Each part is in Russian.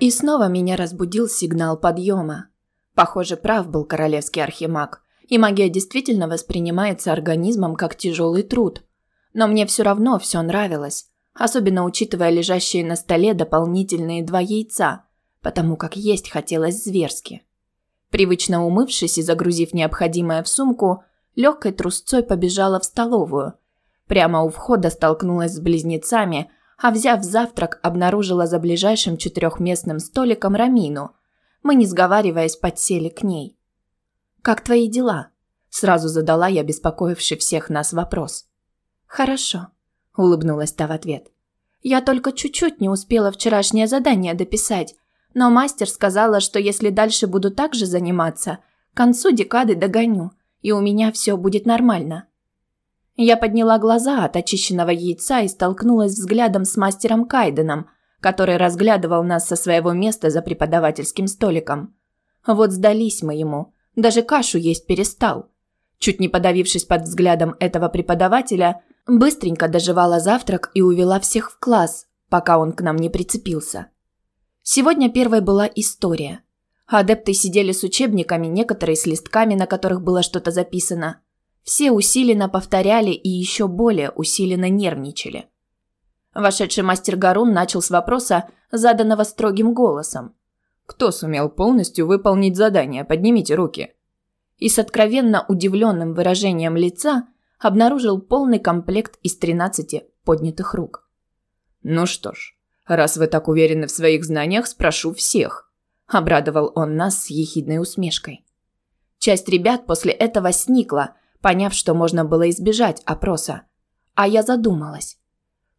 И снова меня разбудил сигнал подъема. Похоже, прав был королевский архимаг, и магия действительно воспринимается организмом как тяжелый труд. Но мне все равно все нравилось, особенно учитывая лежащие на столе дополнительные два яйца, потому как есть хотелось зверски. Привычно умывшись и загрузив необходимое в сумку, легкой трусцой побежала в столовую. Прямо у входа столкнулась с близнецами, а взяв завтрак, обнаружила за ближайшим четырехместным столиком Рамину. Мы, не сговариваясь, подсели к ней. «Как твои дела?» – сразу задала я беспокоивший всех нас вопрос. «Хорошо», – улыбнулась та в ответ. «Я только чуть-чуть не успела вчерашнее задание дописать, но мастер сказала, что если дальше буду так же заниматься, к концу декады догоню, и у меня все будет нормально». Я подняла глаза от очищенного яйца и столкнулась взглядом с мастером Кайденом, который разглядывал нас со своего места за преподавательским столиком. Вот сдались мы ему, даже кашу есть перестал. Чуть не подавившись под взглядом этого преподавателя, быстренько доживала завтрак и увела всех в класс, пока он к нам не прицепился. Сегодня первой была история. Адепты сидели с учебниками, некоторые с листками, на которых было что-то записано. Все усиленно повторяли и еще более усиленно нервничали. Вошедший мастер Гарун начал с вопроса, заданного строгим голосом. «Кто сумел полностью выполнить задание? Поднимите руки». И с откровенно удивленным выражением лица обнаружил полный комплект из 13 поднятых рук. «Ну что ж, раз вы так уверены в своих знаниях, спрошу всех», – обрадовал он нас с ехидной усмешкой. Часть ребят после этого сникла, поняв, что можно было избежать опроса. А я задумалась.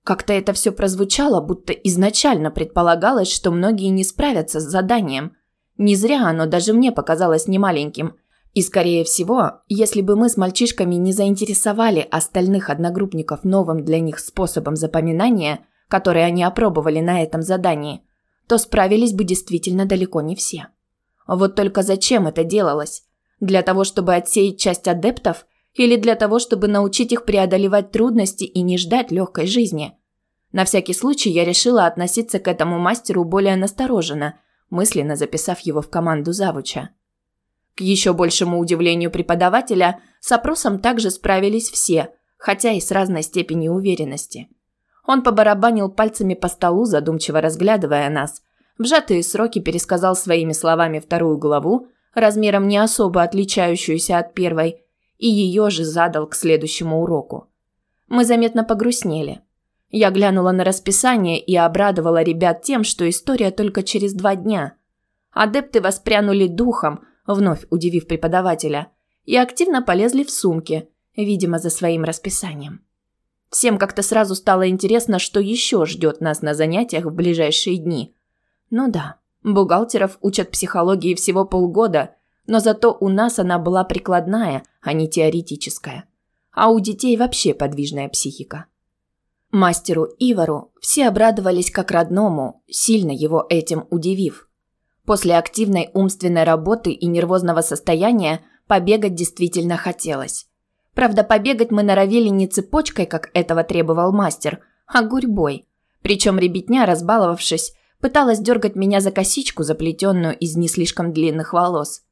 Как-то это все прозвучало, будто изначально предполагалось, что многие не справятся с заданием. Не зря оно даже мне показалось немаленьким. И, скорее всего, если бы мы с мальчишками не заинтересовали остальных одногруппников новым для них способом запоминания, который они опробовали на этом задании, то справились бы действительно далеко не все. Вот только зачем это делалось? Для того, чтобы отсеять часть адептов или для того, чтобы научить их преодолевать трудности и не ждать легкой жизни. На всякий случай я решила относиться к этому мастеру более настороженно, мысленно записав его в команду завуча. К еще большему удивлению преподавателя, с опросом также справились все, хотя и с разной степенью уверенности. Он побарабанил пальцами по столу, задумчиво разглядывая нас. В сжатые сроки пересказал своими словами вторую главу, размером не особо отличающуюся от первой, и ее же задал к следующему уроку. Мы заметно погрустнели. Я глянула на расписание и обрадовала ребят тем, что история только через два дня. Адепты воспрянули духом, вновь удивив преподавателя, и активно полезли в сумки, видимо, за своим расписанием. Всем как-то сразу стало интересно, что еще ждет нас на занятиях в ближайшие дни. Ну да, бухгалтеров учат психологии всего полгода – но зато у нас она была прикладная, а не теоретическая. А у детей вообще подвижная психика. Мастеру Ивару все обрадовались как родному, сильно его этим удивив. После активной умственной работы и нервозного состояния побегать действительно хотелось. Правда, побегать мы норовили не цепочкой, как этого требовал мастер, а гурьбой. Причем ребятня, разбаловавшись, пыталась дергать меня за косичку, заплетенную из не слишком длинных волос.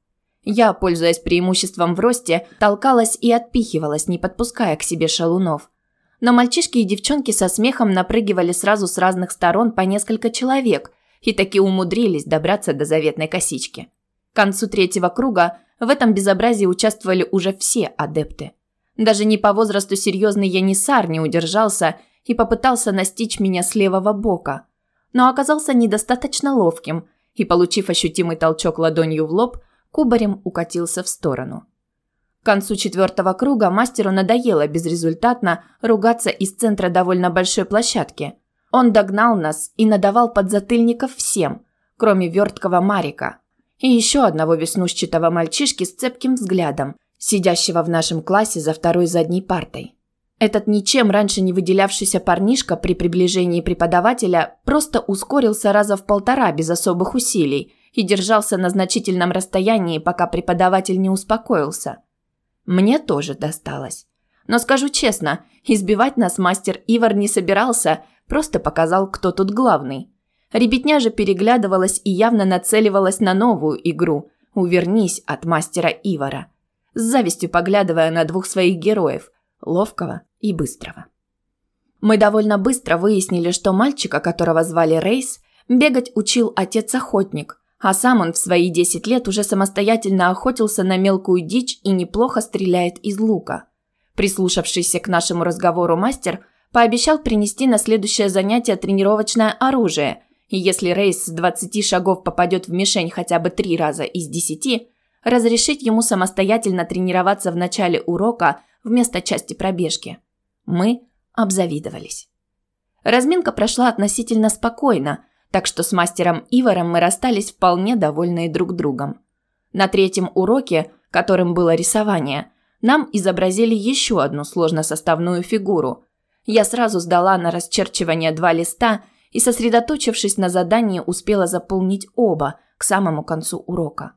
Я, пользуясь преимуществом в росте, толкалась и отпихивалась, не подпуская к себе шалунов. Но мальчишки и девчонки со смехом напрыгивали сразу с разных сторон по несколько человек и таки умудрились добраться до заветной косички. К концу третьего круга в этом безобразии участвовали уже все адепты. Даже не по возрасту серьезный Янисар не удержался и попытался настичь меня с левого бока, но оказался недостаточно ловким и, получив ощутимый толчок ладонью в лоб, кубарем укатился в сторону. К концу четвертого круга мастеру надоело безрезультатно ругаться из центра довольно большой площадки. Он догнал нас и надавал подзатыльников всем, кроме верткого Марика и еще одного веснушчатого мальчишки с цепким взглядом, сидящего в нашем классе за второй задней партой. Этот ничем раньше не выделявшийся парнишка при приближении преподавателя просто ускорился раза в полтора без особых усилий и держался на значительном расстоянии, пока преподаватель не успокоился. Мне тоже досталось. Но скажу честно, избивать нас мастер Ивар не собирался, просто показал, кто тут главный. Ребятня же переглядывалась и явно нацеливалась на новую игру «Увернись от мастера Ивара», с завистью поглядывая на двух своих героев – ловкого и быстрого. Мы довольно быстро выяснили, что мальчика, которого звали Рейс, бегать учил отец-охотник, а сам он в свои 10 лет уже самостоятельно охотился на мелкую дичь и неплохо стреляет из лука. Прислушавшийся к нашему разговору мастер пообещал принести на следующее занятие тренировочное оружие, и если Рейс с 20 шагов попадет в мишень хотя бы три раза из 10, разрешить ему самостоятельно тренироваться в начале урока вместо части пробежки. Мы обзавидовались. Разминка прошла относительно спокойно, так что с мастером Иваром мы расстались вполне довольные друг другом. На третьем уроке, которым было рисование, нам изобразили еще одну сложносоставную фигуру. Я сразу сдала на расчерчивание два листа и, сосредоточившись на задании, успела заполнить оба к самому концу урока.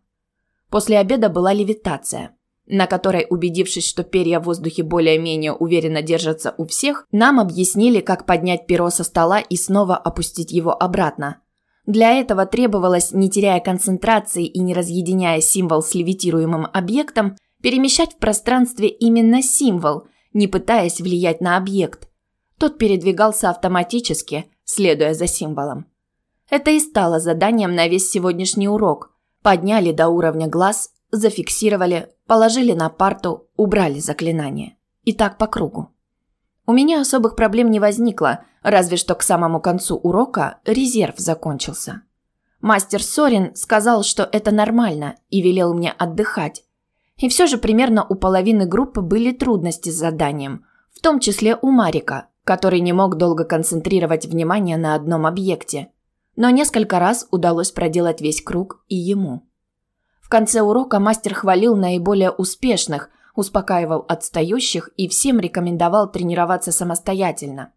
После обеда была левитация – на которой, убедившись, что перья в воздухе более-менее уверенно держатся у всех, нам объяснили, как поднять перо со стола и снова опустить его обратно. Для этого требовалось, не теряя концентрации и не разъединяя символ с левитируемым объектом, перемещать в пространстве именно символ, не пытаясь влиять на объект. Тот передвигался автоматически, следуя за символом. Это и стало заданием на весь сегодняшний урок. Подняли до уровня глаз, зафиксировали, положили на парту, убрали заклинание. И так по кругу. У меня особых проблем не возникло, разве что к самому концу урока резерв закончился. Мастер Сорин сказал, что это нормально, и велел мне отдыхать. И все же примерно у половины группы были трудности с заданием, в том числе у Марика, который не мог долго концентрировать внимание на одном объекте. Но несколько раз удалось проделать весь круг и ему конце урока мастер хвалил наиболее успешных, успокаивал отстающих и всем рекомендовал тренироваться самостоятельно.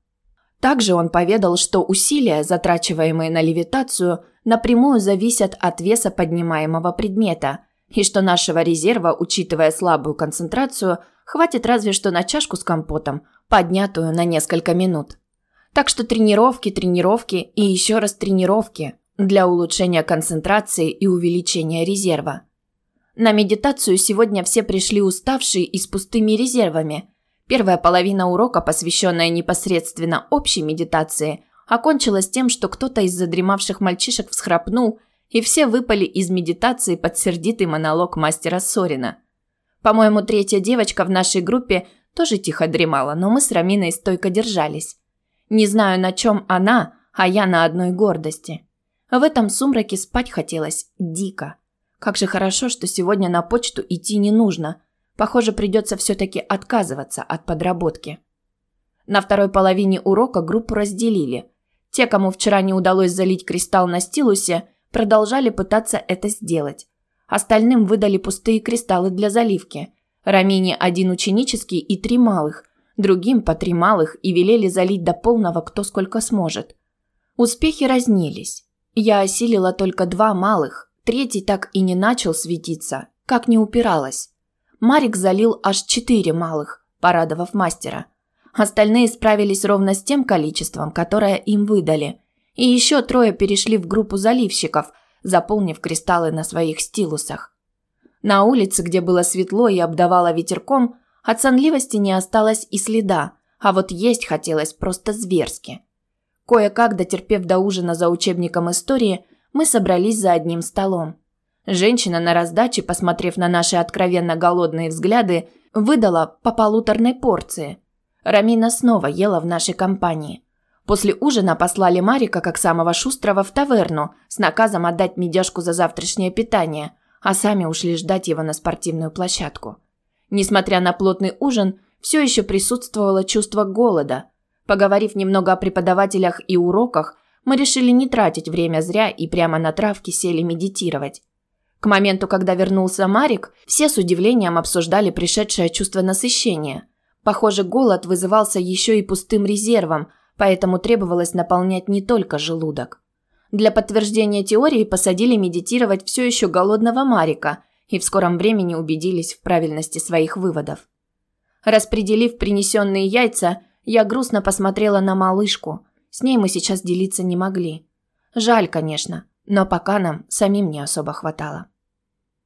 Также он поведал, что усилия, затрачиваемые на левитацию, напрямую зависят от веса поднимаемого предмета, и что нашего резерва, учитывая слабую концентрацию, хватит разве что на чашку с компотом, поднятую на несколько минут. Так что тренировки, тренировки и еще раз тренировки для улучшения концентрации и увеличения резерва. На медитацию сегодня все пришли уставшие и с пустыми резервами. Первая половина урока, посвященная непосредственно общей медитации, окончилась тем, что кто-то из задремавших мальчишек всхрапнул, и все выпали из медитации под сердитый монолог мастера Сорина. По-моему, третья девочка в нашей группе тоже тихо дремала, но мы с Раминой стойко держались. Не знаю, на чем она, а я на одной гордости. В этом сумраке спать хотелось дико. Как же хорошо, что сегодня на почту идти не нужно. Похоже, придется все-таки отказываться от подработки. На второй половине урока группу разделили. Те, кому вчера не удалось залить кристалл на стилусе, продолжали пытаться это сделать. Остальным выдали пустые кристаллы для заливки. Рамине один ученический и три малых, другим по три малых и велели залить до полного кто сколько сможет. Успехи разнились. Я осилила только два малых, Третий так и не начал светиться, как не упиралась. Марик залил аж четыре малых, порадовав мастера. Остальные справились ровно с тем количеством, которое им выдали. И еще трое перешли в группу заливщиков, заполнив кристаллы на своих стилусах. На улице, где было светло и обдавало ветерком, от сонливости не осталось и следа, а вот есть хотелось просто зверски. Кое-как, дотерпев до ужина за учебником истории, мы собрались за одним столом. Женщина на раздаче, посмотрев на наши откровенно голодные взгляды, выдала по полуторной порции. Рамина снова ела в нашей компании. После ужина послали Марика, как самого шустрого, в таверну с наказом отдать медяшку за завтрашнее питание, а сами ушли ждать его на спортивную площадку. Несмотря на плотный ужин, все еще присутствовало чувство голода. Поговорив немного о преподавателях и уроках, мы решили не тратить время зря и прямо на травке сели медитировать. К моменту, когда вернулся Марик, все с удивлением обсуждали пришедшее чувство насыщения. Похоже, голод вызывался еще и пустым резервом, поэтому требовалось наполнять не только желудок. Для подтверждения теории посадили медитировать все еще голодного Марика и в скором времени убедились в правильности своих выводов. Распределив принесенные яйца, я грустно посмотрела на малышку – с ней мы сейчас делиться не могли. Жаль, конечно, но пока нам самим не особо хватало.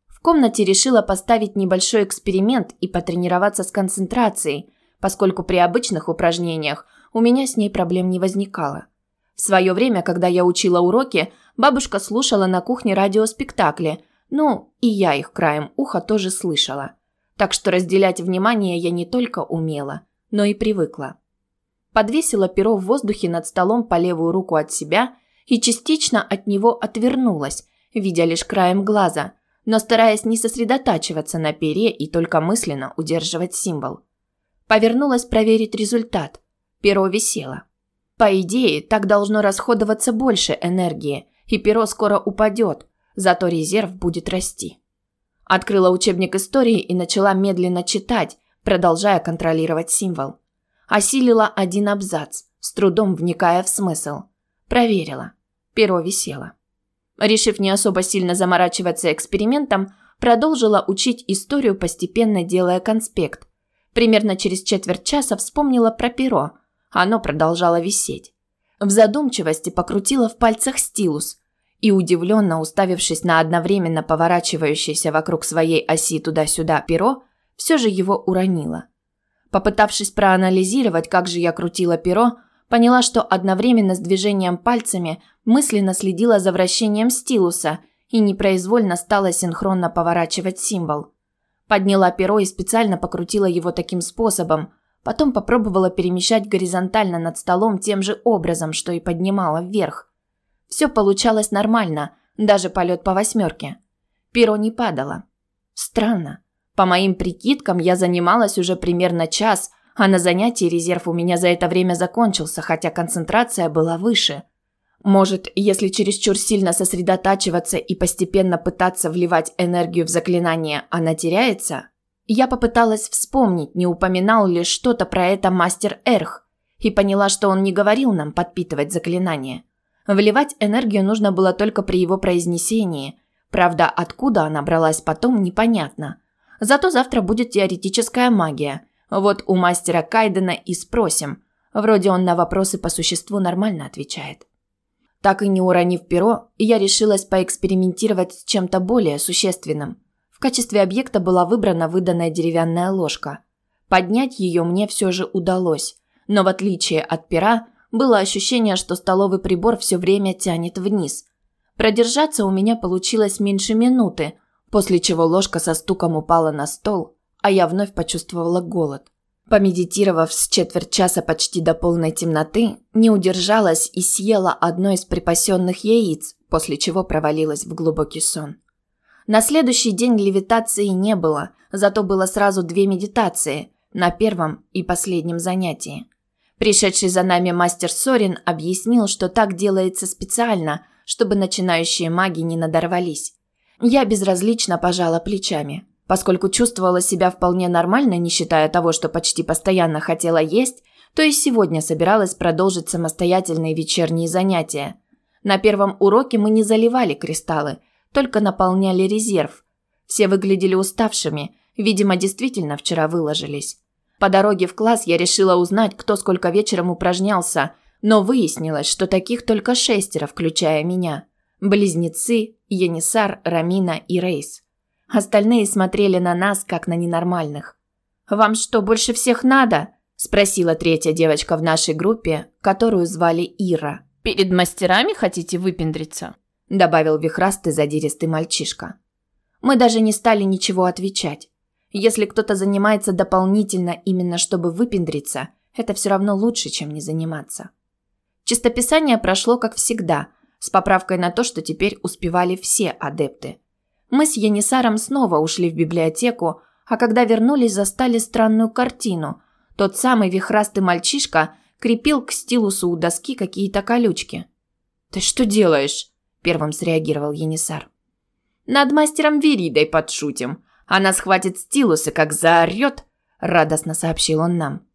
В комнате решила поставить небольшой эксперимент и потренироваться с концентрацией, поскольку при обычных упражнениях у меня с ней проблем не возникало. В свое время, когда я учила уроки, бабушка слушала на кухне радиоспектакли, ну, и я их краем уха тоже слышала. Так что разделять внимание я не только умела, но и привыкла. Подвесила перо в воздухе над столом по левую руку от себя и частично от него отвернулась, видя лишь краем глаза, но стараясь не сосредотачиваться на пере и только мысленно удерживать символ. Повернулась проверить результат. Перо висело. По идее, так должно расходоваться больше энергии, и перо скоро упадет, зато резерв будет расти. Открыла учебник истории и начала медленно читать, продолжая контролировать символ. Осилила один абзац, с трудом вникая в смысл. Проверила. Перо висело. Решив не особо сильно заморачиваться экспериментом, продолжила учить историю, постепенно делая конспект. Примерно через четверть часа вспомнила про перо – оно продолжало висеть. В задумчивости покрутила в пальцах стилус и, удивленно уставившись на одновременно поворачивающееся вокруг своей оси туда-сюда перо, все же его уронила. Попытавшись проанализировать, как же я крутила перо, поняла, что одновременно с движением пальцами мысленно следила за вращением стилуса и непроизвольно стала синхронно поворачивать символ. Подняла перо и специально покрутила его таким способом, Потом попробовала перемещать горизонтально над столом тем же образом, что и поднимала вверх. Все получалось нормально, даже полет по восьмерке. Перо не падало. Странно. По моим прикидкам, я занималась уже примерно час, а на занятии резерв у меня за это время закончился, хотя концентрация была выше. Может, если чересчур сильно сосредотачиваться и постепенно пытаться вливать энергию в заклинание, она теряется? Я попыталась вспомнить, не упоминал ли что-то про это мастер Эрх, и поняла, что он не говорил нам подпитывать заклинание. Вливать энергию нужно было только при его произнесении. Правда, откуда она бралась потом, непонятно. Зато завтра будет теоретическая магия. Вот у мастера Кайдена и спросим. Вроде он на вопросы по существу нормально отвечает. Так и не уронив перо, я решилась поэкспериментировать с чем-то более существенным – в качестве объекта была выбрана выданная деревянная ложка. Поднять ее мне все же удалось, но в отличие от пера, было ощущение, что столовый прибор все время тянет вниз. Продержаться у меня получилось меньше минуты, после чего ложка со стуком упала на стол, а я вновь почувствовала голод. Помедитировав с четверть часа почти до полной темноты, не удержалась и съела одно из припасенных яиц, после чего провалилась в глубокий сон. На следующий день левитации не было, зато было сразу две медитации на первом и последнем занятии. Пришедший за нами мастер Сорин объяснил, что так делается специально, чтобы начинающие маги не надорвались. Я безразлично пожала плечами, поскольку чувствовала себя вполне нормально, не считая того, что почти постоянно хотела есть, то и сегодня собиралась продолжить самостоятельные вечерние занятия. На первом уроке мы не заливали кристаллы – только наполняли резерв. Все выглядели уставшими, видимо, действительно вчера выложились. По дороге в класс я решила узнать, кто сколько вечером упражнялся, но выяснилось, что таких только шестеро, включая меня. Близнецы, Енисар, Рамина и Рейс. Остальные смотрели на нас, как на ненормальных. «Вам что, больше всех надо?» – спросила третья девочка в нашей группе, которую звали Ира. «Перед мастерами хотите выпендриться?» добавил вихрастый задиристый мальчишка. Мы даже не стали ничего отвечать. Если кто-то занимается дополнительно именно чтобы выпендриться, это все равно лучше, чем не заниматься. Чистописание прошло как всегда, с поправкой на то, что теперь успевали все адепты. Мы с Янисаром снова ушли в библиотеку, а когда вернулись, застали странную картину. Тот самый вихрастый мальчишка крепил к стилусу у доски какие-то колючки. «Ты что делаешь?» Первым среагировал Енисар. «Над мастером Веридой подшутим. Она схватит стилусы, как заорет», – радостно сообщил он нам.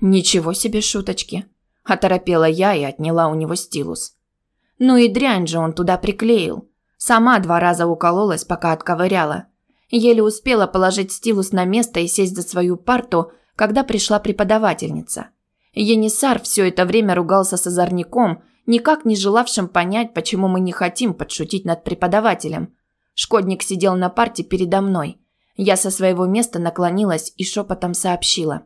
«Ничего себе шуточки!» – оторопела я и отняла у него стилус. Ну и дрянь же он туда приклеил. Сама два раза укололась, пока отковыряла. Еле успела положить стилус на место и сесть за свою парту, когда пришла преподавательница. Енисар все это время ругался с озорником никак не желавшим понять, почему мы не хотим подшутить над преподавателем. Шкодник сидел на парте передо мной. Я со своего места наклонилась и шепотом сообщила.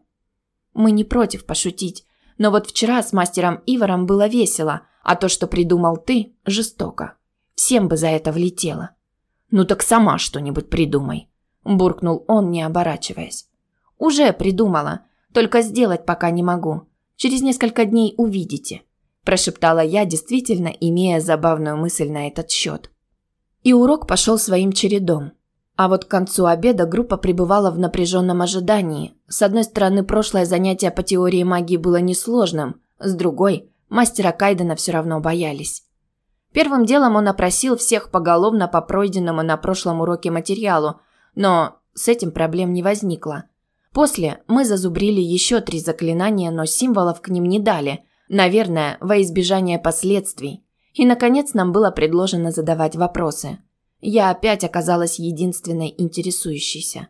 «Мы не против пошутить, но вот вчера с мастером Ивором было весело, а то, что придумал ты, жестоко. Всем бы за это влетело». «Ну так сама что-нибудь придумай», – буркнул он, не оборачиваясь. «Уже придумала, только сделать пока не могу. Через несколько дней увидите», – прошептала я, действительно имея забавную мысль на этот счет. И урок пошел своим чередом. А вот к концу обеда группа пребывала в напряженном ожидании. С одной стороны, прошлое занятие по теории магии было несложным, с другой – мастера Кайдена все равно боялись. Первым делом он опросил всех поголовно по пройденному на прошлом уроке материалу, но с этим проблем не возникло. После мы зазубрили еще три заклинания, но символов к ним не дали, наверное, во избежание последствий. И, наконец, нам было предложено задавать вопросы. Я опять оказалась единственной интересующейся.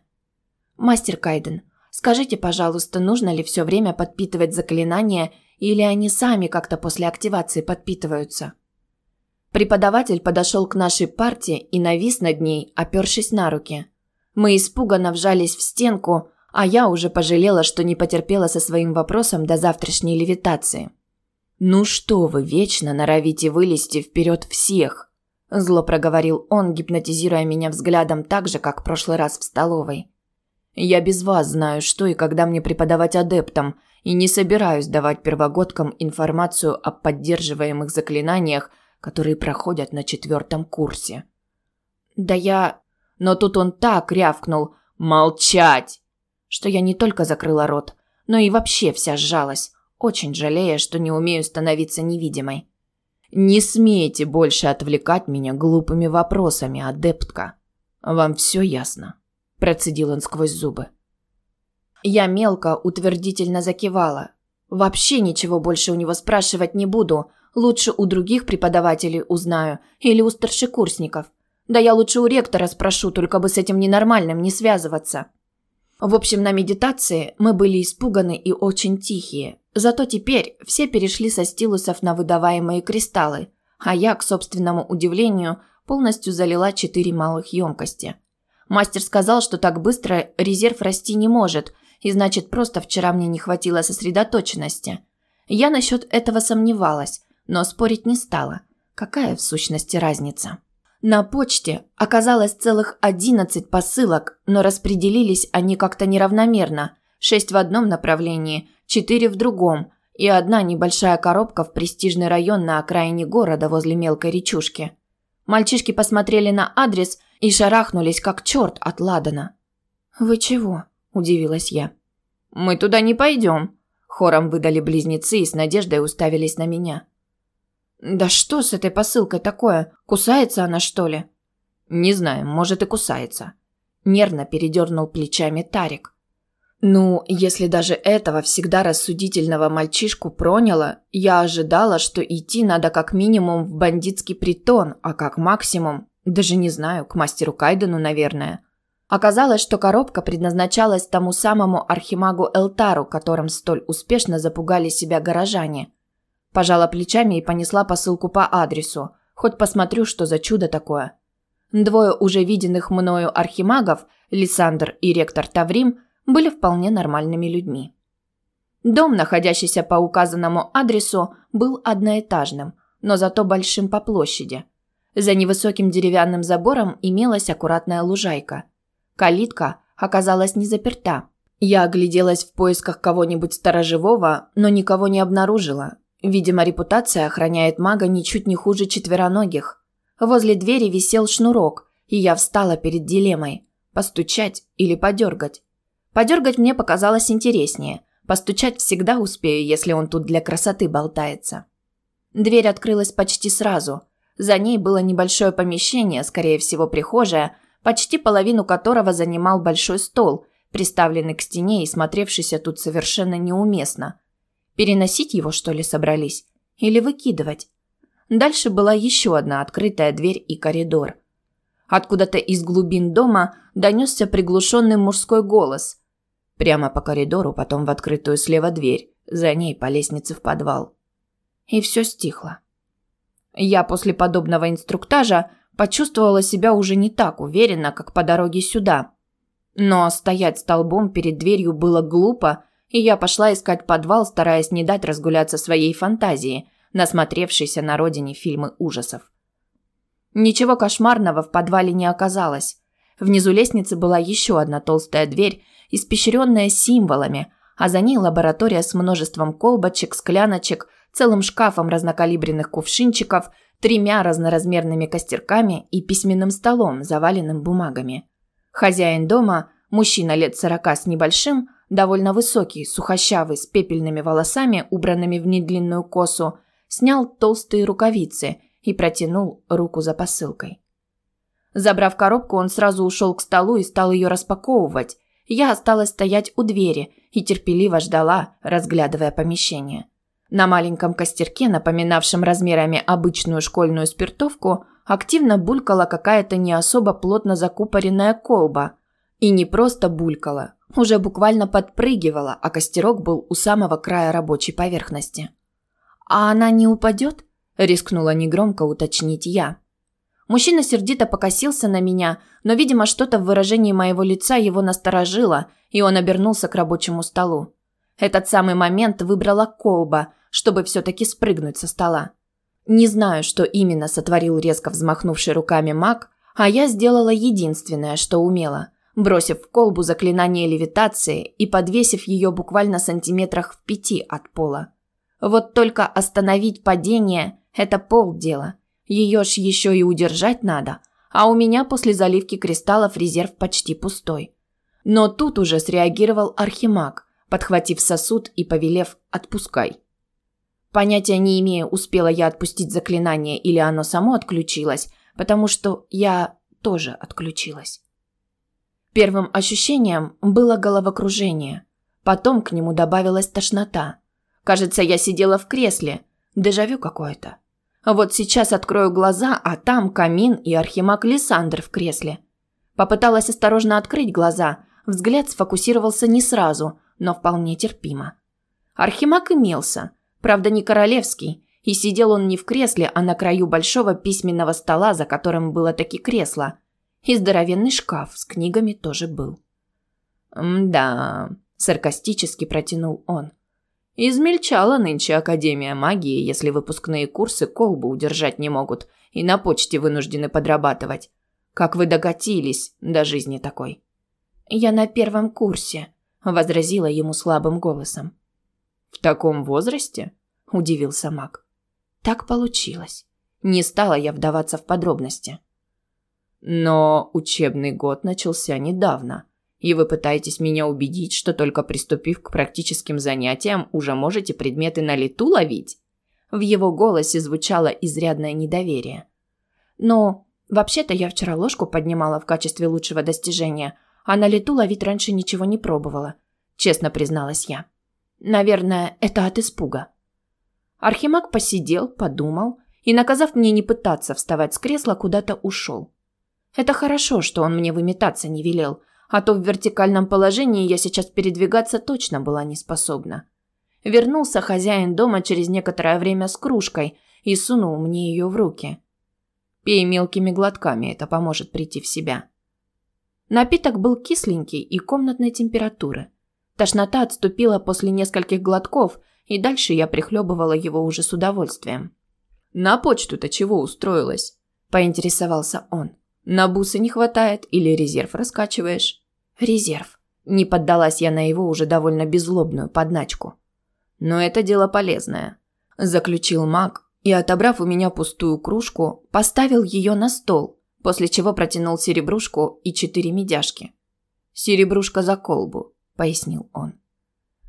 «Мастер Кайден, скажите, пожалуйста, нужно ли все время подпитывать заклинания, или они сами как-то после активации подпитываются?» Преподаватель подошел к нашей парте и навис над ней, опершись на руки. Мы испуганно вжались в стенку, а я уже пожалела, что не потерпела со своим вопросом до завтрашней левитации. «Ну что вы вечно норовите вылезти вперед всех?» Зло проговорил он, гипнотизируя меня взглядом так же, как в прошлый раз в столовой. «Я без вас знаю, что и когда мне преподавать адептам, и не собираюсь давать первогодкам информацию о поддерживаемых заклинаниях – которые проходят на четвертом курсе. Да я... Но тут он так рявкнул «Молчать!», что я не только закрыла рот, но и вообще вся сжалась, очень жалея, что не умею становиться невидимой. «Не смейте больше отвлекать меня глупыми вопросами, адептка. Вам все ясно?» – процедил он сквозь зубы. Я мелко утвердительно закивала. Вообще ничего больше у него спрашивать не буду – Лучше у других преподавателей узнаю или у старшекурсников. Да я лучше у ректора спрошу, только бы с этим ненормальным не связываться. В общем, на медитации мы были испуганы и очень тихие. Зато теперь все перешли со стилусов на выдаваемые кристаллы, а я, к собственному удивлению, полностью залила четыре малых емкости. Мастер сказал, что так быстро резерв расти не может, и значит, просто вчера мне не хватило сосредоточенности. Я насчет этого сомневалась, но спорить не стала. Какая в сущности разница? На почте оказалось целых 11 посылок, но распределились они как-то неравномерно. Шесть в одном направлении, четыре в другом, и одна небольшая коробка в престижный район на окраине города возле мелкой речушки. Мальчишки посмотрели на адрес и шарахнулись как черт от Ладана. «Вы чего?» – удивилась я. «Мы туда не пойдем», – хором выдали близнецы и с надеждой уставились на меня. «Да что с этой посылкой такое? Кусается она, что ли?» «Не знаю, может и кусается». Нервно передернул плечами Тарик. «Ну, если даже этого всегда рассудительного мальчишку проняло, я ожидала, что идти надо как минимум в бандитский притон, а как максимум, даже не знаю, к мастеру Кайдену, наверное». Оказалось, что коробка предназначалась тому самому архимагу Элтару, которым столь успешно запугали себя горожане – Пожала плечами и понесла посылку по адресу. Хоть посмотрю, что за чудо такое. Двое уже виденных мною архимагов, Лисандр и ректор Таврим, были вполне нормальными людьми. Дом, находящийся по указанному адресу, был одноэтажным, но зато большим по площади. За невысоким деревянным забором имелась аккуратная лужайка. Калитка оказалась не заперта. Я огляделась в поисках кого-нибудь сторожевого, но никого не обнаружила, Видимо, репутация охраняет мага ничуть не хуже четвероногих. Возле двери висел шнурок, и я встала перед дилеммой – постучать или подергать. Подергать мне показалось интереснее. Постучать всегда успею, если он тут для красоты болтается. Дверь открылась почти сразу. За ней было небольшое помещение, скорее всего прихожая, почти половину которого занимал большой стол, приставленный к стене и смотревшийся тут совершенно неуместно – Переносить его, что ли, собрались? Или выкидывать? Дальше была еще одна открытая дверь и коридор. Откуда-то из глубин дома донесся приглушенный мужской голос. Прямо по коридору, потом в открытую слева дверь, за ней по лестнице в подвал. И все стихло. Я после подобного инструктажа почувствовала себя уже не так уверенно, как по дороге сюда. Но стоять столбом перед дверью было глупо, и я пошла искать подвал, стараясь не дать разгуляться своей фантазии, насмотревшейся на родине фильмы ужасов. Ничего кошмарного в подвале не оказалось. Внизу лестницы была еще одна толстая дверь, испещренная символами, а за ней лаборатория с множеством колбочек, скляночек, целым шкафом разнокалиберных кувшинчиков, тремя разноразмерными костерками и письменным столом, заваленным бумагами. Хозяин дома, мужчина лет сорока с небольшим, довольно высокий, сухощавый, с пепельными волосами, убранными в недлинную косу, снял толстые рукавицы и протянул руку за посылкой. Забрав коробку, он сразу ушел к столу и стал ее распаковывать. Я осталась стоять у двери и терпеливо ждала, разглядывая помещение. На маленьком костерке, напоминавшем размерами обычную школьную спиртовку, активно булькала какая-то не особо плотно закупоренная колба. И не просто булькала, уже буквально подпрыгивала, а костерок был у самого края рабочей поверхности. «А она не упадет?» – рискнула негромко уточнить я. Мужчина сердито покосился на меня, но, видимо, что-то в выражении моего лица его насторожило, и он обернулся к рабочему столу. Этот самый момент выбрала колба, чтобы все-таки спрыгнуть со стола. Не знаю, что именно сотворил резко взмахнувший руками маг, а я сделала единственное, что умела, бросив в колбу заклинание левитации и подвесив ее буквально сантиметрах в пяти от пола. Вот только остановить падение – это полдела – ее ж еще и удержать надо, а у меня после заливки кристаллов резерв почти пустой. Но тут уже среагировал архимаг, подхватив сосуд и повелев «отпускай». Понятия не имея, успела я отпустить заклинание или оно само отключилось, потому что я тоже отключилась. Первым ощущением было головокружение. Потом к нему добавилась тошнота. Кажется, я сидела в кресле. Дежавю какое-то. Вот сейчас открою глаза, а там камин и архимаг Лиссандр в кресле. Попыталась осторожно открыть глаза. Взгляд сфокусировался не сразу, но вполне терпимо. Архимаг имелся, правда не королевский, и сидел он не в кресле, а на краю большого письменного стола, за которым было таки кресло. И здоровенный шкаф с книгами тоже был. «Да», – саркастически протянул он. Измельчала нынче Академия магии, если выпускные курсы колбу удержать не могут и на почте вынуждены подрабатывать. Как вы докатились до жизни такой? Я на первом курсе, возразила ему слабым голосом. В таком возрасте? удивился Мак. Так получилось. Не стала я вдаваться в подробности. Но учебный год начался недавно. И вы пытаетесь меня убедить, что только приступив к практическим занятиям, уже можете предметы на лету ловить? В его голосе звучало изрядное недоверие. Но вообще-то я вчера ложку поднимала в качестве лучшего достижения, а на лету ловить раньше ничего не пробовала, честно призналась я. Наверное, это от испуга. Архимаг посидел, подумал и, наказав мне не пытаться вставать с кресла, куда-то ушел. Это хорошо, что он мне выметаться не велел – а то в вертикальном положении я сейчас передвигаться точно была не способна. Вернулся хозяин дома через некоторое время с кружкой и сунул мне ее в руки. Пей мелкими глотками, это поможет прийти в себя. Напиток был кисленький и комнатной температуры. Тошнота отступила после нескольких глотков, и дальше я прихлебывала его уже с удовольствием. «На почту-то чего устроилась?» – поинтересовался он. «На бусы не хватает или резерв раскачиваешь?» Резерв. Не поддалась я на его уже довольно беззлобную подначку. Но это дело полезное, заключил маг и, отобрав у меня пустую кружку, поставил ее на стол, после чего протянул серебрушку и четыре медяшки. Серебрушка за колбу, пояснил он.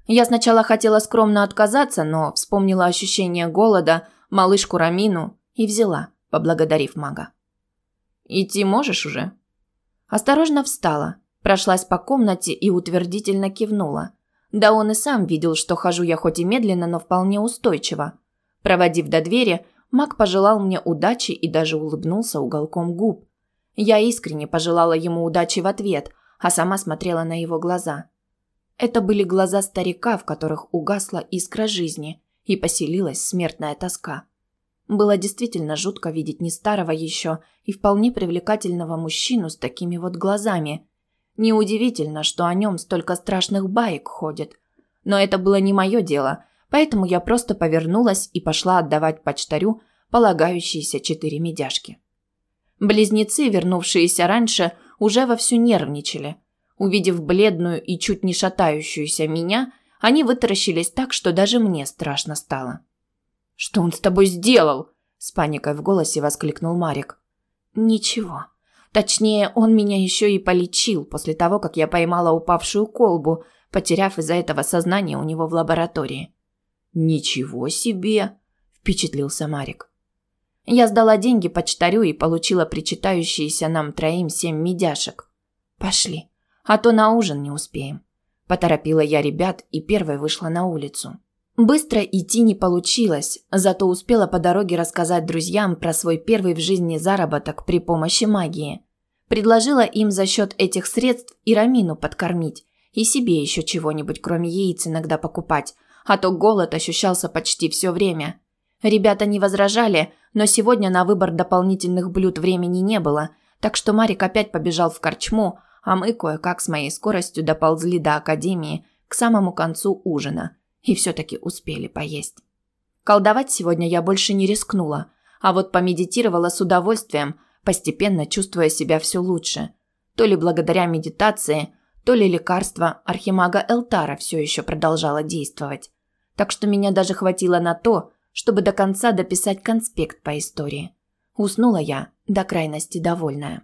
Я сначала хотела скромно отказаться, но вспомнила ощущение голода, малышку Рамину и взяла, поблагодарив мага. Идти можешь уже? Осторожно встала, Прошлась по комнате и утвердительно кивнула. Да он и сам видел, что хожу я хоть и медленно, но вполне устойчиво. Проводив до двери, Мак пожелал мне удачи и даже улыбнулся уголком губ. Я искренне пожелала ему удачи в ответ, а сама смотрела на его глаза. Это были глаза старика, в которых угасла искра жизни и поселилась смертная тоска. Было действительно жутко видеть не старого еще и вполне привлекательного мужчину с такими вот глазами. Неудивительно, что о нем столько страшных баек ходит. Но это было не мое дело, поэтому я просто повернулась и пошла отдавать почтарю полагающиеся четыре медяшки. Близнецы, вернувшиеся раньше, уже вовсю нервничали. Увидев бледную и чуть не шатающуюся меня, они вытаращились так, что даже мне страшно стало. «Что он с тобой сделал?» – с паникой в голосе воскликнул Марик. «Ничего. Точнее, он меня еще и полечил после того, как я поймала упавшую колбу, потеряв из-за этого сознание у него в лаборатории». «Ничего себе!» – впечатлился Марик. Я сдала деньги почтарю и получила причитающиеся нам троим семь медяшек. Пошли, а то на ужин не успеем. Поторопила я ребят и первой вышла на улицу. Быстро идти не получилось, зато успела по дороге рассказать друзьям про свой первый в жизни заработок при помощи магии. Предложила им за счет этих средств и Рамину подкормить, и себе еще чего-нибудь, кроме яиц, иногда покупать, а то голод ощущался почти все время. Ребята не возражали, но сегодня на выбор дополнительных блюд времени не было, так что Марик опять побежал в корчму, а мы кое-как с моей скоростью доползли до академии к самому концу ужина и все-таки успели поесть. Колдовать сегодня я больше не рискнула, а вот помедитировала с удовольствием, постепенно чувствуя себя все лучше. То ли благодаря медитации, то ли лекарство архимага Элтара все еще продолжало действовать. Так что меня даже хватило на то, чтобы до конца дописать конспект по истории. Уснула я до крайности довольная.